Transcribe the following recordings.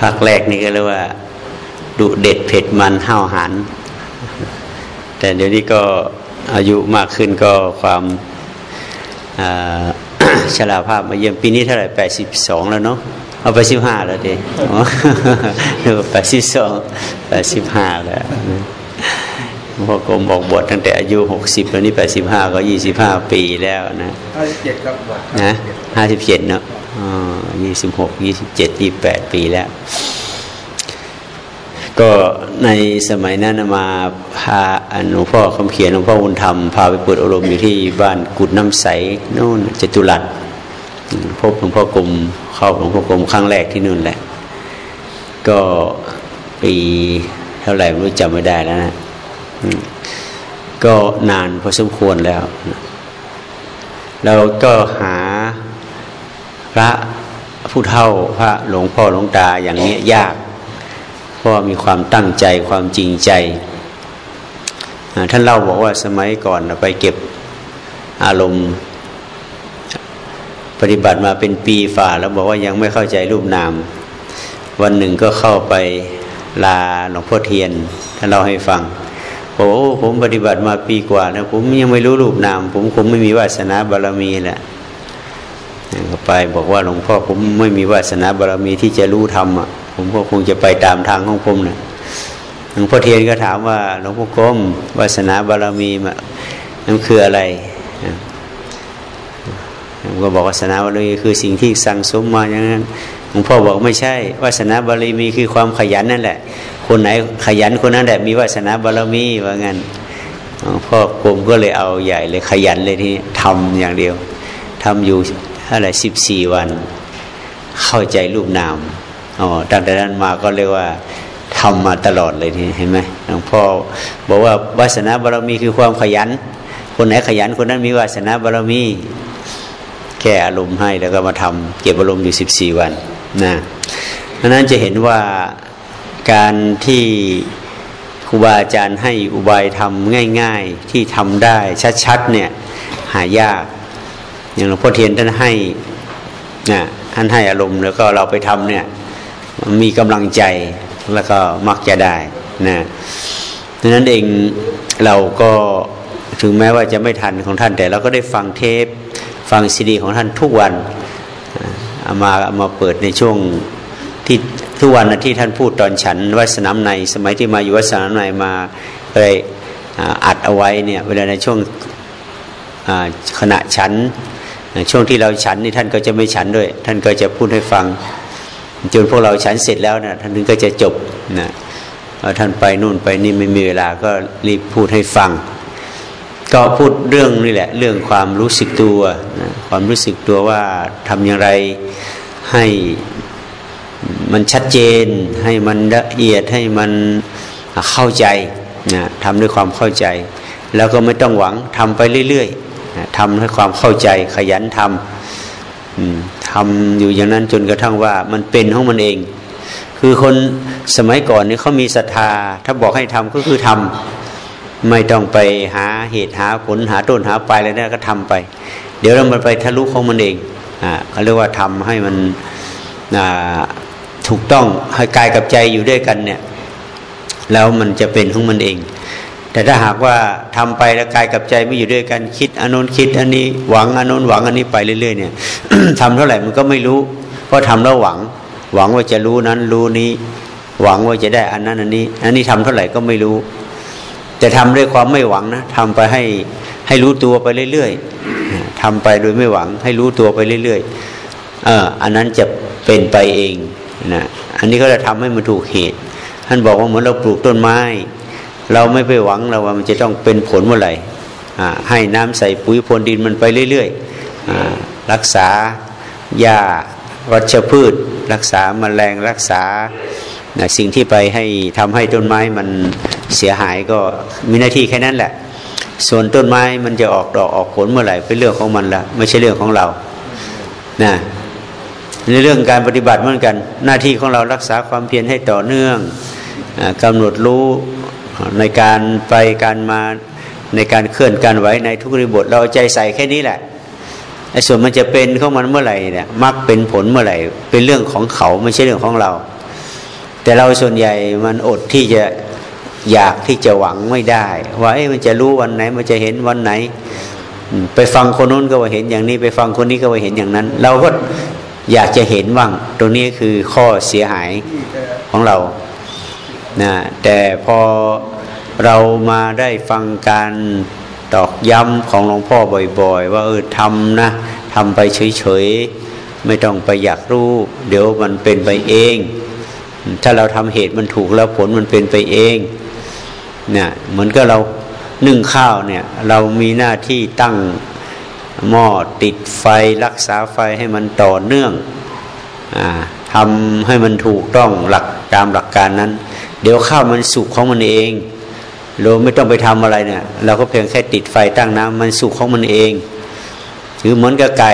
ภาคแรกนี่ก็เรียกว่าดุเด็ดเผ็ดมันห้าวหานแต่เดี๋ยวนี้ก็อายุมากขึ้นก็ความชราภาพมาเยี่ยมปีนี้เท่าไหร่แปดสิบสองแล้วเนาะเอาไปสิบห้าแล้วดิแปดสิบสองแปดสิบห้าแล้วพ่อกรมบอกบทตั้งแต่อายุหกสิบแล้วนี่แปดสิบห้าก็ยี่สิบห้าปีแล้วนะห้าสิบเจ็ดครับนะห้าสิบเจ็ดเนาะ ยี่สิบหกยี่สิบเจ็ดยี่แปดปีแล้ว ก็ในสมัยนั้นมาพาหลวงพ่อคำเขียนหลวงพ่อวุญธรรม พาไปเปิดอารมณ์อยู่ที่บ้านกุดน้ำใสโน่นจตุรัสพบหลวงพ่อกรมเข้าหลวงพ่อกรมครั้งแรกที่นู่นแหละ ก็ปีเท่าไหร่ไม่รู้จำไม่ได้แล้วนะก็นานพอสมควรแล้ว เราก็หา ระผู้เท่าพระหลวงพ่อหลวงตาอย่างนี้ยาก เพราะมีความตั้งใจความจริงใจ ท่านเล่าบอกว่าสมัยก่อนไปเก็บอารมณ์ ปฏิบัติมาเป็นปีฝ่า แล้วบอกว่ายังไม่เข้าใจรูปนาม วันหนึ่งก็เข้าไปลาหลวงพ่อเทียนท่านเล่าให้ฟังโอ้ผมปฏิบัติมาปีกว่าแล้วผมยังไม่รู้รูปนาม ผมคงไม่มีวาสนาบารมีแหละ ก็ไปบอกว่าหลวงพ่อผมไม่มีวาสนาบารมีที่จะรู้ธรรมอะผมก็คงจะไปตามทางของผมนะหลวงพ่อเทียนก็ถามว่าหลวงพ่อกรมวาสนาบารมีมันคืออะไรผมก็บอกวาสนาบารมีคือสิ่งที่สั่งสมมาอย่างนั้นหลวงพ่อบอกไม่ใช่วาสนาบารมีคือความขยันนั่นแหละ คนไหนขยันคนนั้นแหละมีวาสนาบารมีว่างั้นพ่อกรมก็เลยเอาใหญ่เลยขยันเลยที่ทำอย่างเดียวทำอยู่ อะไรสิบสี่วัน เข้าใจรูปนามอ๋อตั้งแต่นั้นมาก็เรียกว่าทำมาตลอดเลยทีเห็นไหมหลวงพ่อบอกว่าวาสนาบารมีคือความขยัน คนไหนขยันคนนั้นมีวาสนาบารมี แก้อารมณ์ให้แล้วก็มาทำเก็บอารมณ์อยู่สิบสี่วันนะเพราะนั้นจะเห็นว่าการที่ครูบาอาจารย์ให้อุบายทำง่าย ๆ ที่ทำได้ชัดๆเนี่ยหายาก อย่างหลวงพ่อเทียนท่านให้นะท่านให้อารมณ์แล้วก็เราไปทำเนี่ยมีกำลังใจแล้วก็มักจะได้นะดังนั้นเองเราก็ถึงแม้ว่าจะไม่ทันของท่านแต่เราก็ได้ฟังเทป ฟังซีดี ของท่านทุกวันเอามาเอามาเปิดในช่วงที่ทุกวันที่ท่านพูดตอนฉันวัดสนามใน สมัยที่มาอยู่วัดสนามในมาเลยอัดเอาไว้เนี่ยเวลาในช่วงขณะฉัน ช่วงที่เราฉันนี่ท่านก็จะไม่ฉันด้วย ท่านก็จะพูดให้ฟัง จนพวกเราฉันเสร็จแล้วนะท่านถึงก็จะจบนะท่านไปนู่นไปนี่ไม่มีเวลาก็รีบพูดให้ฟัง ก็พูดเรื่องนี่แหละ เรื่องความรู้สึกตัวนะความรู้สึกตัวว่าทำอย่างไรให้มันชัดเจน ให้มันละเอียดให้มันเข้าใจนะทำด้วยความเข้าใจ แล้วก็ไม่ต้องหวังทำไปเรื่อยๆ ทำให้ความเข้าใจขยันทำทำอยู่อย่างนั้นจนกระทั่งว่ามันเป็นของมันเอง คือคนสมัยก่อนนี่เขามีศรัทธา ถ้าบอกให้ทำก็คือทำไม่ต้องไปหาเหตุหาผลหาต้นหาปลายอะไรนั่นก็ทำไป เดี๋ยวเรามันไปทะลุของมันเองอ่าเขาเรียกว่าทำให้มันอ่าถูกต้องให้กายกับใจอยู่ด้วยกันเนี่ยแล้วมันจะเป็นของมันเอง แต่ถ้าหากว่าทำไปแล้วกายกับใจไม่อยู่ด้วยกันคิดอนนคิดอันนี้หวังอนนหวังอันนี้ไปเรื่อยๆเนี่ยทำเท่าไหร่มันก็ไม่รู้ เพราะทำแล้วหวัง หวังว่าจะรู้นั้นรู้นี้ หวังว่าจะได้อันนั้นอันนี้ อันนี้ทำเท่าไหร่ก็ไม่รู้ แต่ทำด้วยความไม่หวังนะทำไปให้ให้รู้ตัวไปเรื่อยๆทำไปโดยไม่หวัง ให้รู้ตัวไปเรื่อยๆเอออันนั้นจะเป็นไปเองนะอันนี้ก็จะทำให้มันถูกเหตุท่านบอกว่าเหมือนเราปลูกต้นไม้ เราไม่ไปหวังเราว่ามันจะต้องเป็นผลเมื่อไหร่ให้น้ำใส่ปุ๋ยพรวนดินมันไปเรื่อยๆรักษาหญ้าวัชพืช รักษาแมลงรักษาสิ่งที่ไปให้ทำให้ต้นไม้มันเสียหายก็มีหน้าที่แค่นั้นแหละ ส่วนต้นไม้มันจะออกดอกออกผลเมื่อไหร่เป็นเรื่องของมันละไม่ใช่เรื่องของเรานะในเรื่องการปฏิบัติเหมือนกัน หน้าที่ของเรารักษาความเพียรให้ต่อเนื่องกำหนดรู้ ในการไปการมาในการเคลื่อนการไหวในทุกริบท เราใจใส่แค่นี้แหละไอ้ส่วนมันจะเป็นของมันเมื่อไหร่เนี่ยมักเป็นผลเมื่อไหร่ เป็นเรื่องของเขาไม่ใช่เรื่องของเรา แต่เราส่วนใหญ่มันอดที่จะอยากที่จะหวังไม่ได้ ว่าเอ้มันจะรู้วันไหน มันจะเห็นวันไหน ไปฟังคนนู้นก็ว่าเห็นอย่างนี้ ไปฟังคนนี้ก็ว่าเห็นอย่างนั้น เราก็อยากจะเห็นว่างตรงนี้คือข้อเสียหายของเรา นะแต่พอเรามาได้ฟังการตอกย้ำของหลวงพ่อบ่อย ๆ ว่าเออทำนะทำไปเฉยๆ ไม่ต้องไปอยากรู้ เดี๋ยวมันเป็นไปเอง ถ้าเราทำเหตุมันถูกแล้วผลมันเป็นไปเองเนี่ยเหมือนกับเรานึ่งข้าวเนี่ยเรามีหน้าที่ตั้งหม้อติดไฟรักษาไฟให้มันต่อเนื่องอทำให้มันถูกต้องหลักตามหลักการนั้น เดี๋ยวข้าวมันสุกของมันเองเราไม่ต้องไปทำอะไรเนี่ย เราก็เพียงแค่ติดไฟตั้งน้ำมันสุกของมันเองถือเหมือนกับไก่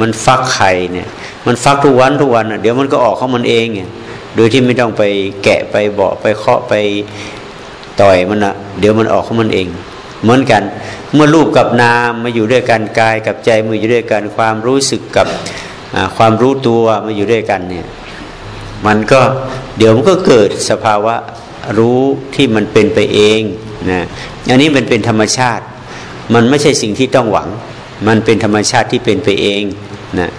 มันฟักไข่เนี่ย มันฟักทุกวันทุกวันเดี๋ยวมันก็ออกของมันเองเนี่ยโดยที่ไม่ต้องไปแกะไปเบาไปเคาะไปต่อยมันนะเดี๋ยวมันออกของมันเอง เหมือนกัน เมื่อรูปกับนามมาอยู่ด้วยกันกายกับใจมาอยู่ด้วยกันความรู้สึกกับความรู้ตัวมาอยู่ด้วยกันเนี่ย มันก็เดี๋ยวมันก็เกิดสภาวะรู้ที่มันเป็นไปเองนะอันนี้มันเป็นธรรมชาติ มันไม่ใช่สิ่งที่ต้องหวัง มันเป็นธรรมชาติที่เป็นไปเองนะ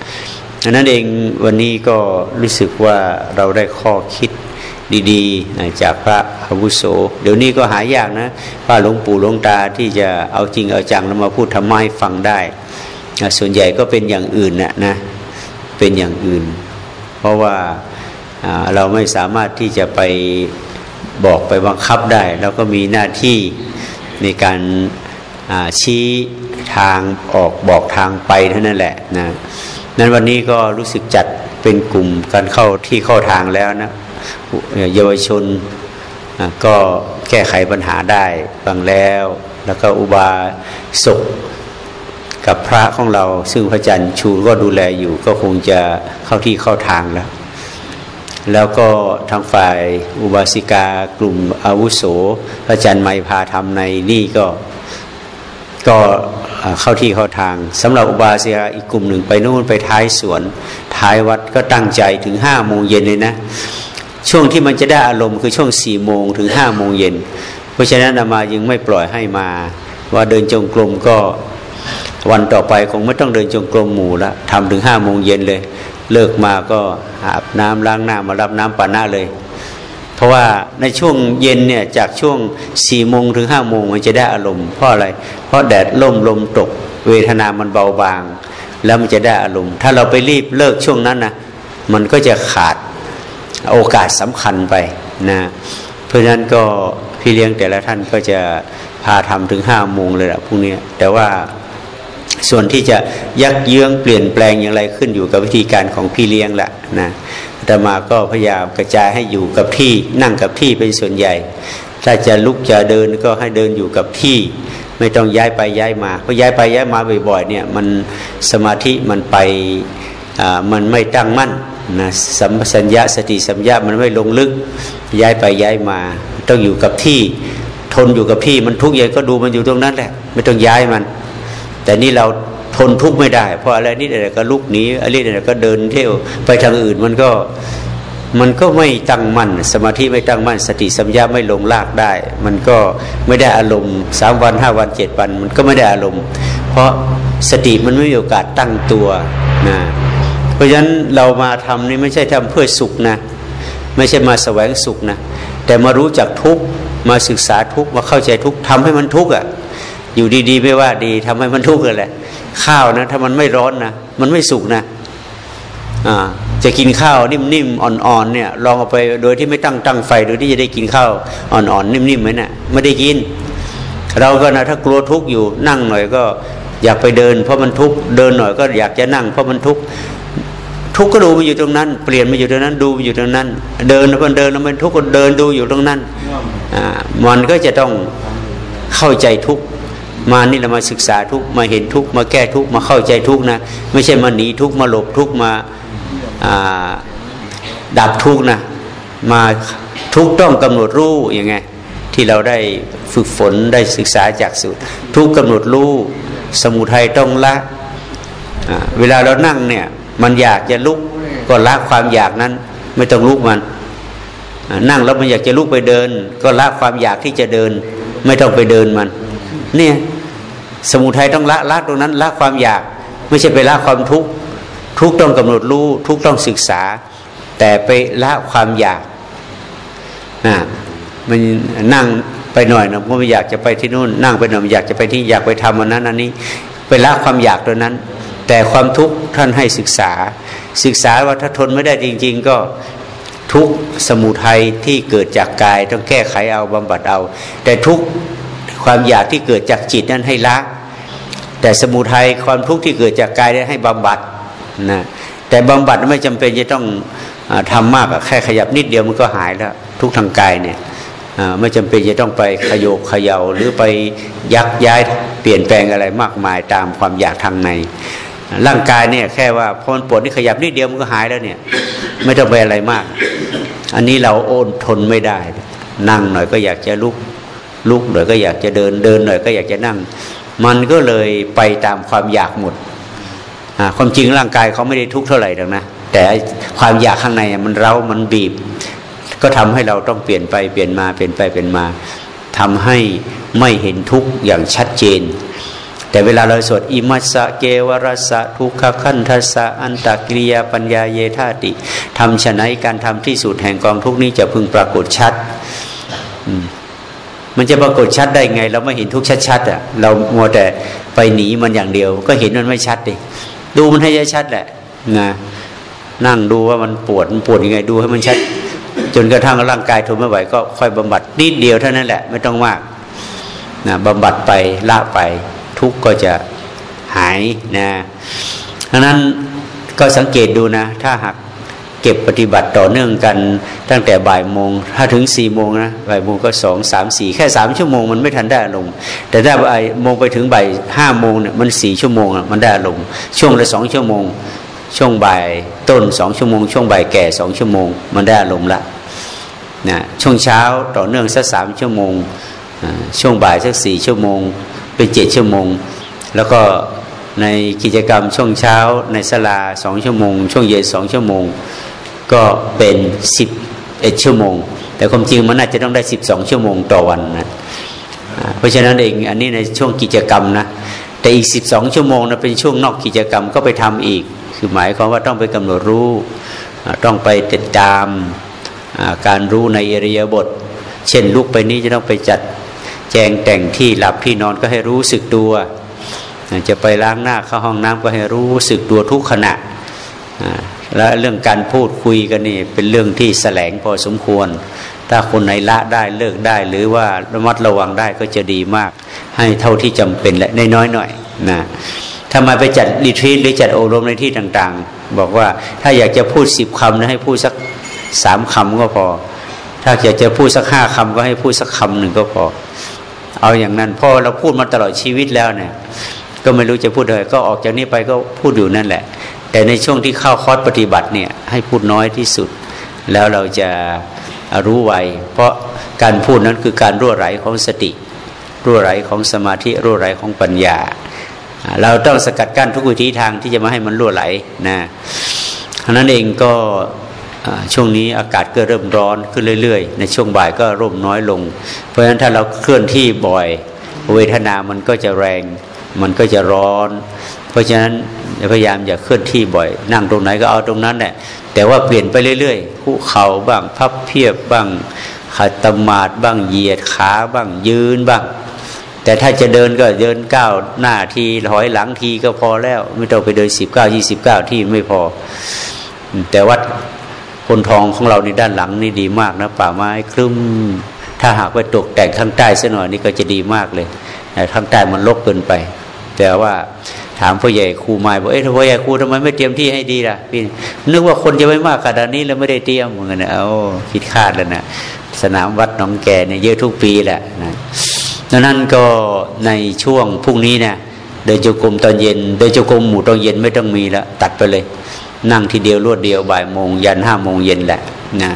ดังนั้นเองวันนี้ก็รู้สึกว่าเราได้ข้อคิดดีๆ จากพระอาวุโส เดี๋ยวนี้ก็หายากนะพระหลวงปู่หลวงตาที่จะเอาจริงเอาจังแล้วมาพูดทำไมฟังได้ ส่วนใหญ่ก็เป็นอย่างอื่นนะนะเป็นอย่างอื่น เพราะว่า เราไม่สามารถที่จะไปบอกไปบังคับได้แล้วก็มีหน้าที่ในการชี้ทางออกบอกทางไปเท่านั้นแหละนะนั้นวันนี้ก็รู้สึกจัดเป็นกลุ่มการเข้าที่เข้าทางแล้วนะเยาวชนก็แก้ไขปัญหาได้ฟังแล้ว แล้วก็อุบาสกกับพระของเรา ซึ่งพระอาจารย์ชูก็ดูแลอยู่ก็คงจะเข้าที่เข้าทางแล้ว แล้วก็ทางฝ่ายอุบาสิกากลุ่มอาวุโสพระอาจารย์ไมพาทำในนี่ก็ก็เข้าที่เข้าทางสำหรับอุบาสิกาอีกกลุ่มหนึ่งไปนู่นไปท้ายสวน ท้ายวัดก็ตั้งใจถึงห้าโมงเย็นเลยนะ ช่วงที่มันจะได้อารมณ์คือช่วงสี่โมงถึงห้าโมงเย็นเพราะฉะนั้นอามายังไม่ปล่อยให้มา ว่าเดินจงกรมก็วันต่อไปคงไม่ต้องเดินจงกรมหมู่ละทำถึงห้าโมงเย็นเลย เลิกมาก็อาบน้ำล้างหน้ามารับน้ำปานะเลย เพราะว่าในช่วงเย็นเนี่ยจากช่วงสี่โมงถึงห้าโมงมันจะได้อารมณ์เพราะอะไร เพราะแดดล่มลมตก เวทนามันเบาบาง แล้วมันจะได้อารมณ์ ถ้าเราไปรีบเลิกช่วงนั้นนะมันก็จะขาดโอกาสสำคัญไปนะเพราะฉะนั้นก็พี่เลี้ยงแต่ละท่านก็จะพาทำถึงห้าโมงเลยละพรุ่งนี้แต่ว่า ส่วนที่จะยักเยื้องเปลี่ยนแปลงอย่างไรขึ้นอยู่กับวิธีการของพี่เลี้ยงแหละนะแต่มาก็พยายามกระจายให้อยู่กับที่นั่งกับที่เป็นส่วนใหญ่ ถ้าจะลุกจะเดินก็ให้เดินอยู่กับที่ ไม่ต้องย้ายไปย้ายมาเพราะย้ายไปย้ายมาบ่อยๆเนี่ยมันสมาธิมันไปมันไม่ตั้งมั่นนะสัมสัญญาสติสัมยามันไม่ลงลึกย้ายไปย้ายมา ต้องอยู่กับที่ ทนอยู่กับที่มันทุกข์ยังก็ดูมันอยู่ตรงนั้นแหละ ไม่ต้องย้ายมัน แต่นี่เราทนทุกข์ไม่ได้ เพราะอะไรนี่อะไรก็ลุกหนีอะไรนี่อะไรก็เดินเที่ยวไปทางอื่นมันก็มันก็ไม่ตั้งมั่นสมาธิไม่ตั้งมั่น สติสัมยาไม่ลงลากได้ มันก็ไม่ได้อารมณ์สามวันห้าวันเจ็ดวัน มันก็ไม่ได้อารมณ์ เพราะสติมันไม่มีโอกาสตั้งตัวนะเพราะฉะนั้นเรามาทำนี่ไม่ใช่ทำเพื่อสุขนะ ไม่ใช่มาแสวงสุขนะ แต่มารู้จักทุกมาศึกษาทุกมาเข้าใจทุกทำให้มันทุกข์อะ อยู่ดีๆไม่ว่าดีทำให้มันทุกข์กันแหละข้าวนะ ถ้ามันไม่ร้อนนะมันไม่สุกนะอ่าจะกินข้าวนิ่มๆอ่อนๆเนี่ย ลองเอาไปโดยที่ไม่ตั้งตั้งไฟโดยที่จะได้กินข้าวอ่อนๆนิ่มๆไหมนะ่ะไม่ได้กิน เราก็นะถ้ากลัวทุกข์อยู่นั่งหน่อยก็อยากไปเดิน เพราะมันทุกข์เดินหน่อยก็อยากจะนั่ง เพราะมันทุกข์ทุกข์ก็ดูมาอยู่ตรงนั้น เปลี่ยนมาอยู่ตรงนั้น ดูมาอยู่ตรงนั้น เดินมันเดินแล้วมันทุกข์ก็เดินดูอยู่ตรงนั้นอ่ามันก็จะต้องเข้าใจทุกข์ มานี่เรามาศึกษาทุกมาเห็นทุกมาแก้ทุกมาเข้าใจทุกนะ ไม่ใช่มาหนีทุกมาหลบทุกมาดับทุกนะ มาทุกต้องกำหนดรู้ยังไง ที่เราได้ฝึกฝนได้ศึกษาจากสูตร ทุกกำหนดรู้สมุทัยต้องละเวลาเรานั่งเนี่ย มันอยากจะลุกก็ละความอยากนั้น ไม่ต้องลุกมัน นั่งแล้วมันอยากจะลุกไปเดิน ก็ละความอยากที่จะเดิน ไม่ต้องไปเดินมัน เนี่ย สมุทัยต้องละละตรงนั้นละความอยาก ไม่ใช่ไปละความทุกข์ทุกต้องกำหนดรู้ทุกต้องศึกษา แต่ไปละความอยากอ่ามันนั่งไปหน่อยนะเพราะไม่อยากจะไปที่นู่น นั่งไปหน่อยอยากจะไปที่อยากไปทำอันนั้นอันนี้ ไปละความอยากตัวนั้น แต่ความทุกข์ท่านให้ศึกษา ศึกษาว่าถ้าทนไม่ได้จริง ๆ ก็ทุกสมุทัยที่เกิดจากกาย ต้องแก้ไขเอาบำบัดเอา แต่ทุกความอยากที่เกิดจากจิตนั้นให้ละ แต่สมุทัยความทุกข์ที่เกิดจากกายได้ให้บำบัดนะแต่บำบัดไม่จำเป็นจะต้องอทำมากแค่ขยับนิดเดียวมันก็หายแล้ว ทุกทางกายเนี่ยไม่จำเป็นจะต้องไปขยโยกขยาหรือไปยักย้ายเปลี่ยนแปลงอะไรมากมายตามความอยากทางใน ร่างกายเนี่ยแค่ว่าพอมันปวดนี่ขยับนิดเดียวมันก็หายแล้วเนี่ยไม่ต้องไปอะไรมาก อันนี้เราโอนทนไม่ได้ นั่งหน่อยก็อยากจะลุกลุกหน่อยก็อยากจะเดินเดินหน่อยก็อยากจะนั่ง มันก็เลยไปตามความอยากหมดความจริงร่างกายเขาไม่ได้ทุกข์เท่าไหร่หรอกนะแต่ความอยากข้างในมันเร้ามันบีบ ก็ทำให้เราต้องเปลี่ยนไปเปลี่ยนมาเปลี่ยนไปเปลี่ยนมาทำให้ไม่เห็นทุกข์อย่างชัดเจน แต่เวลาเราสวดอิมัสะเกวรสะทุกขคันทัสสะอันตกิริยาปัญญาเยธาติทำชนะการทำที่สุดแห่งกองทุกนี้จะพึงปรากฏชัด มันจะปรากฏชัดได้ไง เราไม่เห็นทุกชัดๆอะเรามัวแต่ไปหนีมันอย่างเดียว ก็เห็นมันไม่ชัดดิดูมันให้ชัดแหละนะนั่งดูว่ามันปวดมันปวดยังไงดูให้มันชัด จนกระทั่งร่างกายทนไม่ไหวก็ค่อยบำบัดนิดเดียวเท่านั้นแหละ ไม่ต้องมากนะบำบัดไปละไป ทุกก็จะหายนะดังนั้นก็สังเกตดูนะ ถ้าหาก เก็บปฏิบัติต่อเนื่องกันตั้งแต่บ่ายโมงถ้าถึงสี่โมงนะบ่ายโมงก็สองสามสี่แค่สามชั่วโมงมันไม่ทันได้ลงแต่ถ้าบ่ายโมงไปถึงบ่ายห้าโมงเนี่ยมันสี่ชั่วโมงมันได้ลงช่วงละสองชั่วโมง ช่วงบ่ายต้นสองชั่วโมง ช่วงบ่ายแก่สองชั่วโมง มันได้ลงละนะช่วงเช้าต่อเนื่องสักสามชั่วโมงช่วงบ่ายสักสี่ชั่วโมง เป็นเจ็ดชั่วโมง แล้วก็ในกิจกรรมช่วงเช้าในสลาสองชั่วโมง ช่วงเย็นสองชั่วโมง ก็เป็นสิบเอ็ดชั่วโมง แต่ความจริงมันน่าจะต้องได้สิบสองชั่วโมงต่อวันนะเพราะฉะนั้นเองอันนี้ในช่วงกิจกรรมนะแต่อีกสิบสองชั่วโมงนะเป็นช่วงนอกกิจกรรมก็ไปทำอีก คือหมายความว่าต้องไปกำหนดรู้ต้องไปติดตามการรู้ในเอริยบท เช่นลุกไปนี้จะต้องไปจัดแจงแต่งที่หลับที่นอนก็ให้รู้สึกตัว จะไปล้างหน้าเข้าห้องน้ำก็ให้รู้สึกตัวทุกขณะ และเรื่องการพูดคุยกันนี่เป็นเรื่องที่แสลงพอสมควร ถ้าคนไหนละได้เลิกได้ หรือว่าระมัดระวังได้ก็จะดีมาก ให้เท่าที่จำเป็นและน้อยๆหน่อยนะถ้ามไปจัดรีทรีตหรือจัดอบรมในที่ต่างๆ บอกว่าถ้าอยากจะพูดสิบคำนะให้พูดสักสามคำก็พอ ถ้าอยากจะพูดสักห้าคำก็ให้พูดสักคำหนึ่งก็พอ เอาอย่างนั้นพอเราพูดมาตลอดชีวิตแล้วเนี่ย ก็ไม่รู้จะพูดอะไรก็ออกจากนี้ไปก็พูดอยู่นั่นแหละ แต่ในช่วงที่เข้าคอร์สปฏิบัติเนี่ยให้พูดน้อยที่สุด แล้วเราจะรู้ไวเพราะการพูดนั้นคือการรั่วไหลของสติ รั่วไหลของสมาธิรั่วไหลของปัญญา เราต้องสกัดกั้นทุกวิธีทางที่จะมาให้มันรั่วไหลนะราะนั้นเองก็ช่วงนี้อากาศก็เริ่มร้อนขึ้นเรื่อยๆ ในช่วงบ่ายก็ร่มน้อยลง เพราะฉะนั้นถ้าเราเคลื่อนที่บ่อย เวทนามันก็จะแรง มันก็จะร้อน ราะฉะนั้นพยายามอย่าเคลื่อนที่บ่อย นั่งตรงไหนก็เอาตรงนั้นแหละแต่ว่าเปลี่ยนไปเรื่อยๆคู่เข่าบ้าง พับเพียบบ้างขัดตมาดบ้างเหยียดขาบ้างยืนบ้าง แต่ถ้าจะเดินก็เดินก้าวหน้าทีถอยหลังทีก็พอแล้ว ไม่ต้องไปเดินสิบเก้ายี่สิบเก้าที่ไม่พอ แต่วัดคนทองของเราในด้านหลังนี่ดีมากนะป่าไม้คลึ้มถ้าหากไปตกแต่งข้างใต้สักหน่อยนี่ก็จะดีมากเลยแต่ข้างใต้มันลกเกินไป แต่ว่า ถามพ่อใหญ่ครูมาบอกเอ้ยพ่อใหญ่ครูทำไมไม่เตรียมที่ให้ดีล่ะพี่นึกว่าคนจะไม่มากขนาดนี้แล้วไม่ได้เตรียมเหมือนกันเอาคิดคาดแล้วนะสนามวัดหนองแก่เนี่ยเยอะทุกปีแหละนะดังนั้นก็ในช่วงพรุ่งนี้เนี่ยเดินจงกรมตอนเย็นเดินจงกรมหมู่ตอนเย็นไม่ต้องมีแล้วตัดไปเลย นั่งทีเดียวรวดเดียวบ่ายโมงยันห้าโมงเย็นแหละนะ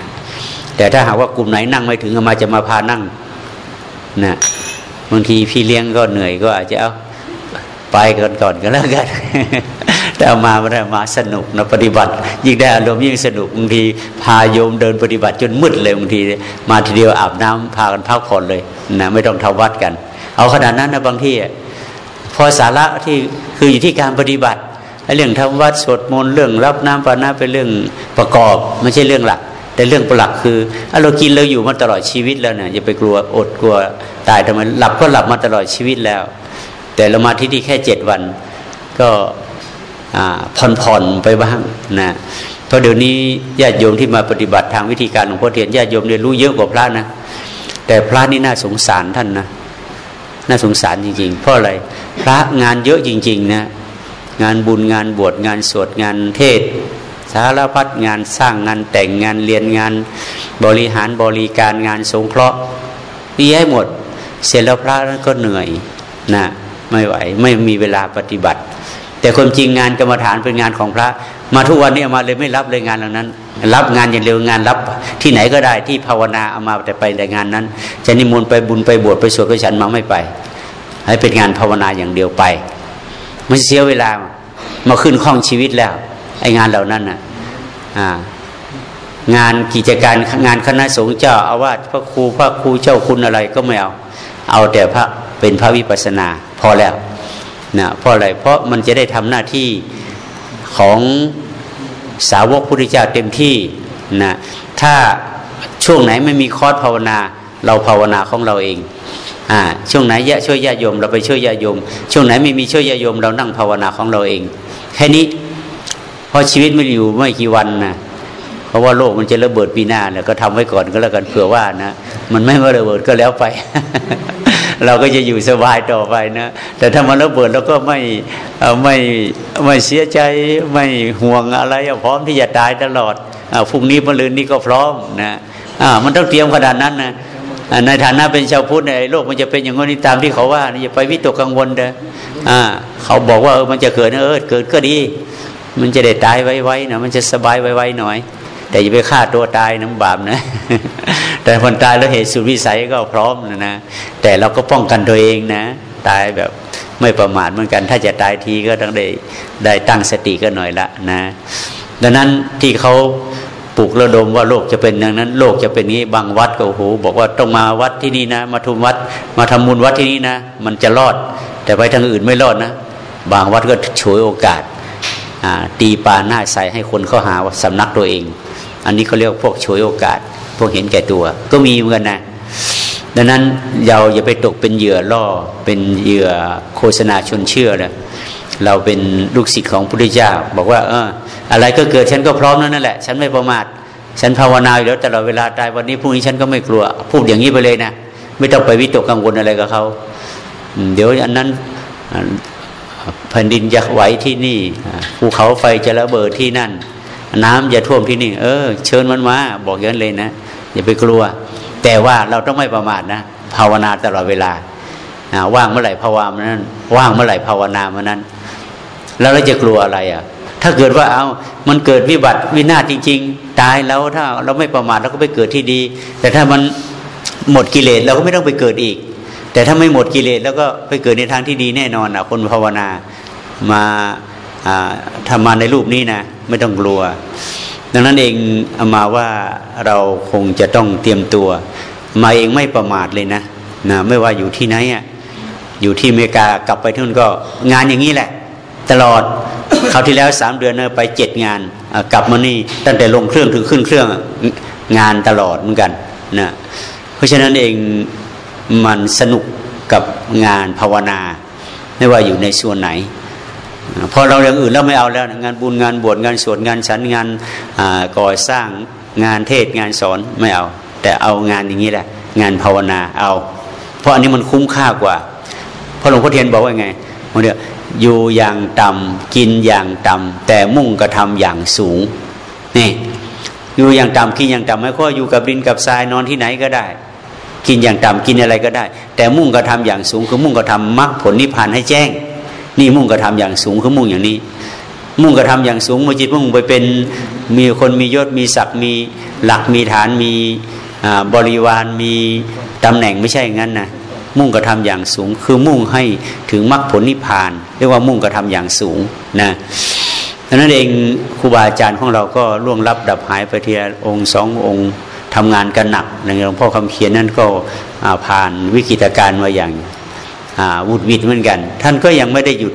แต่ถ้าหากว่ากลุ่มไหนนั่งไม่ถึงมาจะมาพานั่งนะบางทีพี่เลี้ยงก็เหนื่อยก็อาจจะเอา ไปก่อนก่อนก็แล้วกัน แต่มาไม่ได้มาสนุกนะปฏิบัติ ยิ่งได้อารมณ์ยิ่งสนุกบางทีพาโยมเดินปฏิบัติจนมืดเลยบางทีมาทีเดียวอาบน้ำพากันพักผ่อนเลยนะไม่ต้องทำวัดกัน เอาขนาดนั้นนะบางที่พอสาระที่คืออยู่ที่การปฏิบัติเรื่องทำวัดสวดมนต์เรื่องรับน้ำปานะเป็นเรื่องประกอบไม่ใช่เรื่องหลัก แต่เรื่องประหลักคือเรากินเราอยู่มาตลอดชีวิตแล้วเนี่ยอย่าไปกลัวอดกลัวตายทำไมหลับก็หลับมาตลอดชีวิตแล้ว แต่เรามาที่นี่แค่เจ็ดวัน ก็ผ่อนผ่อนไปบ้างนะเพราะเดี๋ยวนี้ญาติโยมที่มาปฏิบัติทางวิธีการของพ่อเทียนญาติโยมเรียนรู้เยอะกว่าพระนะ แต่พระนี่น่าสงสารท่านนะน่าสงสารจริง ๆ เพราะอะไรพระงานเยอะจริง ๆ นะ งานบุญงานบวชงานสวดงานเทศสารพัดงานสร้างงานแต่งงานเรียนงาน บริหารบริการงานสงเคราะห์มีให้หมด เสร็จแล้วพระนั้นก็เหนื่อยนะ ไม่ไหว ไม่มีเวลาปฏิบัติ แต่ความจริงงานกรรมฐานเป็นงานของพระ มาทุกวันนี้มาเลยไม่รับเลยงานเหล่านั้น รับงานอย่างเร็วงานรับ ที่ไหนก็ได้ที่ภาวนาเอามาแต่ไปแต่งานนั้น จะนิมนต์ไปบุญไปบวชไปสวดไปฉันมาไม่ไป ให้เป็นงานภาวนาอย่างเดียวไปมันเสียเวลามาขึ้นข้องชีวิตแล้วไองานเหล่านั้นน่ะงานกิจการงานคณะสงฆ์เจ้าอาวาสพระครูพระครูเจ้าคุณอะไรก็ไม่เอา เอาแต่พระเป็นพระวิปัสสนา พอแล้วนะเพราะอะไรเพราะมันจะได้ทำหน้าที่ของสาวกพุทธเจ้าเต็มที่นะถ้าช่วงไหนไม่มีคอร์สภาวนา เราภาวนาของเราเองอ่าช่วงไหนยะช่วยญาโยม เราไปช่วยญาโยม ช่วงไหนไม่มีช่วยญาโยม เรานั่งภาวนาของเราเอง แค่นี้เพอชีวิตไม่อยู่ไม่กี่วันนะ เพราะว่าโลกมันจะระเบิดปีหน้าเนี่ยก็ทำไว้ก่อนก็แล้วกันเผื่อว่านะ มันไม่มาระเบิดก็แล้วไป เราก็จะอยู่สบายต่อไปนะ แต่ถ้ามันระเบิดเราก็ไม่ไม่ไม่เสียใจไม่ห่วงอะไรพร้อมที่จะตายตลอดพรุ่งนี้มะรืนนี้ก็พร้อมนะอ่ามันต้องเตรียมขนาดนั้นนะในฐานะเป็นชาวพุทธในโลกมันจะเป็นอย่างนี้ตามที่เขาว่าอย่าไปวิตกกังวลเด้อเขาบอกว่าเออมันจะเกิดเออเกิดก็ดี มันจะได้ตายไวๆนะมันจะสบายไวๆหน่อย แต่อย่าไปฆ่าตัวตายน้ำบาปนะ แต่คนตายแล้วเหตุสุดวิสัยก็พร้อมนะนะ แต่เราก็ป้องกันตัวเองนะ ตายแบบไม่ประมาทเหมือนกัน ถ้าจะตายทีก็ต้องได้ได้ตั้งสติก็หน่อยละนะ ดังนั้นที่เขาปลุกระดมว่าโลกจะเป็นอย่างนั้น โลกจะเป็นนี้บางวัดก็โอ้โหบอกว่าต้องมาวัดที่นี่นะ มาทุมวัด มาทำบุญวัดที่นี่นะ มันจะรอด แต่ไปทางอื่นไม่รอดนะ บางวัดก็ฉวยโอกาสตีปาหน้าใส่ให้คนเข้าหาสำนักตัวเอง อันนี้เขาเรียกพวกฉวยโอกาส พวกเห็นแก่ตัว ก็มีเหมือนกันนะดังนั้นเราอย่าไปตกเป็นเหยื่อล่อ เป็นเหยื่อโฆษณาชนเชื่อเลยเราเป็นลูกศิษย์ของพระพุทธเจ้า บอกว่า เออ อะไรก็เกิดฉันก็พร้อมนั่นแหละ ฉันไม่ประมาทฉันภาวนาอยู่แล้วตลอดเวลาตายวันนี้พรุ่งนี้ฉันก็ไม่กลัว พูดอย่างนี้ไปเลยนะไม่ต้องไปวิตกกังวลอะไรกับเขาเดี๋ยวอันนั้นแผ่นดินจะไหวที่นี่ภูเขาไฟจะระเบิดที่นั่น น้ำจะท่วมที่นี่ เออ เชิญมันมา บอกอย่างนั้นเลยนะ อย่าไปกลัว แต่ว่าเราต้องไม่ประมาทนะ ภาวนาตลอดเวลาว่างเมื่อไหร่ภาวนาเมื่อนั้น ว่างเมื่อไหร่ภาวนามื่อนั้น แล้วเราจะกลัวอะไรอะ ถ้าเกิดว่าเอามันเกิดวิบัติวินาศจริง ๆ ตายแล้วถ้าเราไม่ประมาทเราก็ไปเกิดที่ดี แต่ถ้ามันหมดกิเลสเราก็ไม่ต้องไปเกิดอีก แต่ถ้าไม่หมดกิเลสแล้วก็ไปเกิดในทางที่ดีแน่นอนอะ คนภาวนามา ทำมาในรูปนี้นะไม่ต้องกลัว ดังนั้นเองเอามาว่าเราคงจะต้องเตรียมตัว มาเองไม่ประมาทเลยนะนะไม่ว่าอยู่ที่ไหนอะอยู่ที่อเมริกากลับไปที่นู่นก็งานอย่างนี้แหละ ตลอดคราวที่แล้วสามเดือนเนไปเจ็ดงานกลับมานี่ตั้งแต่ลงเครื่องถึงขึ้นเครื่องงานตลอดเหมือนกันนะเพราะฉะนั้นเองมันสนุกกับงานภาวนา ไม่ว่าอยู่ในส่วนไหน พอเราอย่างอื่นแล้วไม่เอาแล้ว งานบุญงานบวชงานสวดงานฉันงานก่อสร้างงานเทศงานสอนไม่เอา แต่เอางานอย่างนี้แหละ งานภาวนาเอา เพราะอันนี้มันคุ้มค่ากว่าพระหลวงพ่อเทียนบอกว่าไงเดียวอยู่อย่างต่ำกินอย่างต่ำแต่มุ่งกระทำอย่างสูงนี่อยู่อย่างต่ำกินอย่างต่ำไม่ก็อยู่กับดินกับทรายนอนที่ไหนก็ได้ กินอย่างต่ำกินอะไรก็ได้ แต่มุ่งกระทำอย่างสูงคือมุ่งกระทำมรรคผลนิพพานให้แจ้ง นี่มุ่งกระทำอย่างสูงคือมุ่งอย่างนี้ มุ่งกระทำอย่างสูงมุ่งจิตมุ่งไปเป็นมีคนมียศมีศักดิ์มีหลักมีฐานมีบริวารมีตำแหน่งไม่ใช่อย่างนั้นนะมุ่งกระทำอย่างสูง คือมุ่งให้ถึงมรรคผลนิพพาน เรียกว่ามุ่งกระทำอย่างสูงนะดังนั้นเองครูบาอาจารย์ของเราก็ล่วงลับดับหายไปทีละองค์สององค์ทำงานกันหนักอย่างหลวงพ่อคำเขียนนั่นก็ผ่านวิกฤตการณ์มาอย่าง วุดวิดเหมือนกัน ท่านก็ยังไม่ได้หยุด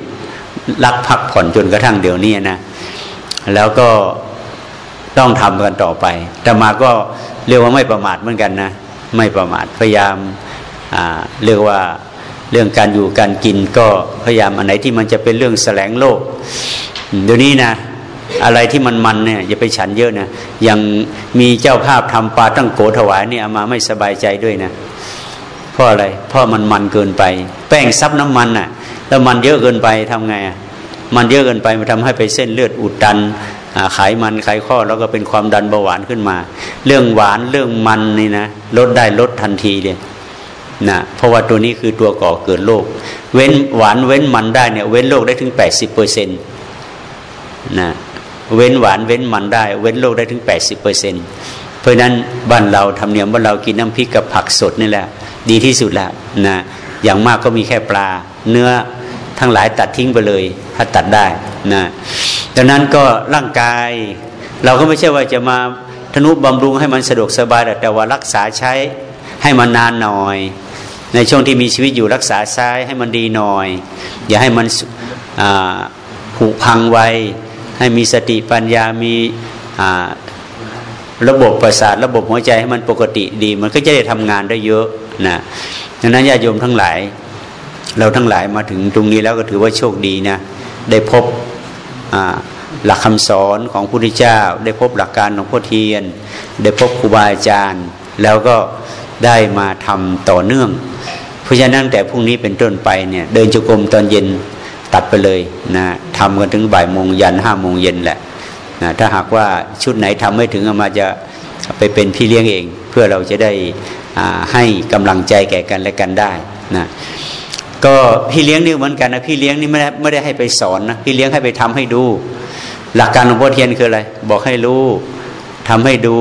รักพักผ่อนจนกระทั่งเดี๋ยวนี้นะแล้วก็ต้องทำกันต่อไปแต่มาก็เรียกว่าไม่ประมาทเหมือนกันนะไม่ประมาทพยายามเรียกว่าเรื่องการอยู่การกินก็พยายามอันไหนที่มันจะเป็นเรื่องแสลงโลกเดี๋ยวนี้นะอะไรที่มันมันเนี่ยอย่าไปฉันเยอะนะยังมีเจ้าภาพทำปลาตั้งโกถวายเนี่ยมาไม่สบายใจด้วยนะ เพราะอะไร เพราะมันมันเกินไป แป้งซับน้ำมันอะ แล้วมันเยอะเกินไปทำไงอะมันเยอะเกินไปมันทำให้ไปเส้นเลือดอุดตันไขมันไขข้อแล้วก็เป็นความดันเบาหวานขึ้นมา เรื่องหวานเรื่องมันนี่นะลดได้ลดทันทีเลยนะเพราะว่าตัวนี้คือตัวก่อเกิดโรคเว้นหวานเว้นมันได้เนี่ยเว้นโรคได้ถึงแปดสิบเปอร์เซ็นต์นะเว้นหวานเว้นมันได้ เว้นโรคได้ถึงแปดสิบเปอร์เซ็นต์เพราะนั้นบ้านเราทำเนียมบ้านเรากินน้ำพริกกับผักสดนี่แหละ ดีที่สุดแล้วนะอย่างมากก็มีแค่ปลา เนื้อทั้งหลายตัดทิ้งไปเลยถ้าตัดได้นะดังนั้นก็ร่างกาย เราก็ไม่ใช่ว่าจะมาทนุบำรุงให้มันสะดวกสบายแต่ว่ารักษาใช้ให้มันนานหน่อย ในช่วงที่มีชีวิตอยู่รักษาใช้ให้มันดีหน่อย อย่าให้มันผุพังไวให้มีสติปัญญามีระบบประสาทระบบหัวใจให้มันปกติดี มันก็จะได้ทำงานได้เยอะ นะดังนั้นญาติโยมทั้งหลาย เราทั้งหลายมาถึงตรงนี้แล้วก็ถือว่าโชคดีนะได้พบหลักคำสอนของพระพุทธเจ้า ได้พบหลักการของพ่อเทียน ได้พบครูบาอาจารย์ แล้วก็ได้มาทำต่อเนื่อง เพราะฉะนั้นแต่พรุ่งนี้เป็นต้นไปเนี่ยเดินจุกรมตอนเย็นตัดไปเลยนะทำกันถึงบ่ายโมงยันห้าโมงเย็นแหละนะถ้าหากว่าชุดไหนทำไม่ถึงมาจะไปเป็นพี่เลี้ยงเอง เพื่อเราจะได้ ให้กำลังใจแก่กันและกันได้นะก็พี่เลี้ยงนี่เหมือนกันนะพี่เลี้ยงนี่ไม่ได้ไม่ได้ให้ไปสอนนะพี่เลี้ยงให้ไปทำให้ดู หลักการหลวงพ่อเทียนคืออะไร บอกให้รู้ทำให้ดู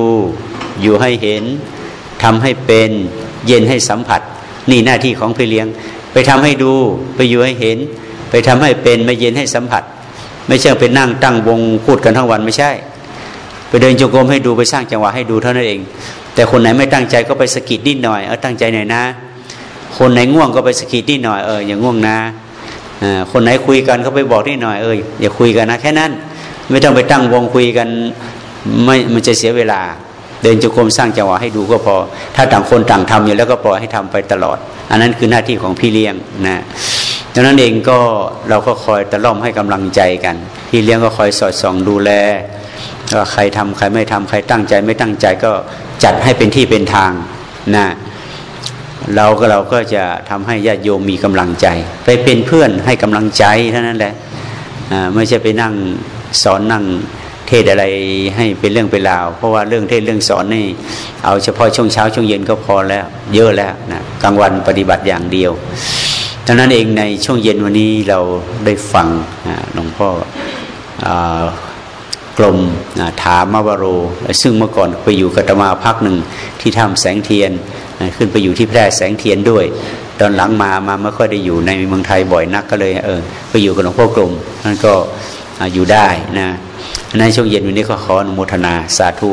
อยู่ให้เห็นทำให้เป็นเย็นให้สัมผัส นี่หน้าที่ของพี่เลี้ยง ไปทำให้ดู ไปอยู่ให้เห็น ไปทำให้เป็นไม่เย็นให้สัมผัส ไม่ใช่ไปนั่งตั้งวงพูดกันทั้งวันไม่ใช่ ไปเดินจงกรมให้ดูไปสร้างจังหวะให้ดูเท่านั้นเอง แต่คนไหนไม่ตั้งใจก็ไปสกิดนิดหน่อยเอาตั้งใจหน่อยนะ คนไหนง่วงก็ไปสกีนิดหน่อยเอออย่างง่วงนะคนไหนคุยกันเขาไปบอกนิดหน่อยเอออย่าคุยกันนะแค่นั้น ไม่ต้องไปตั้งวงคุยกันไม่มันจะเสียเวลา เดินจุกรมสร้างจังหวะให้ดูก็พอ ถ้าต่างคนต่างทำอยู่แล้วก็ปล่อยให้ทำไปตลอด อันนั้นคือหน้าที่ของพี่เลี้ยงนะดังนั้นเองก็เราก็คอยตะล่อมให้กำลังใจกัน พี่เลี้ยงก็คอยสอดส่องดูแลว่าใครทำใครไม่ทำใครตั้งใจไม่ตั้งใจก็ จัดให้เป็นที่เป็นทางนะเราก็เราก็จะทำให้ญาติโยมมีกำลังใจ ไปเป็นเพื่อนให้กำลังใจเท่านั้นแหละไม่ใช่ไปนั่งสอนนั่งเทศอะไรให้เป็นเรื่องเป็นราว เพราะว่าเรื่องเทศเรื่องสอนนี่ เอาเฉพาะช่วงเช้าช่วงเย็นก็พอแล้ว เยอะแล้วนะกลางวันปฏิบัติอย่างเดียวดังนั้นเองในช่วงเย็นวันนี้เราได้ฟังหลวงพ่อ กลมถามมาวโร ซึ่งเมื่อก่อนไปอยู่กัตมาพักหนึ่งที่ทำแสงเทียนขึ้นไปอยู่ที่แพร่แสงเทียนด้วย ตอนหลังมามาไม่ค่อยได้อยู่ในเมืองไทยบ่อยนักก็เลยเออไปอยู่กับหลวงพ่อกลมนั่นก็อยู่ได้นะในช่วงเย็นวันนี้ก็ขออนุโมทนาสาธุ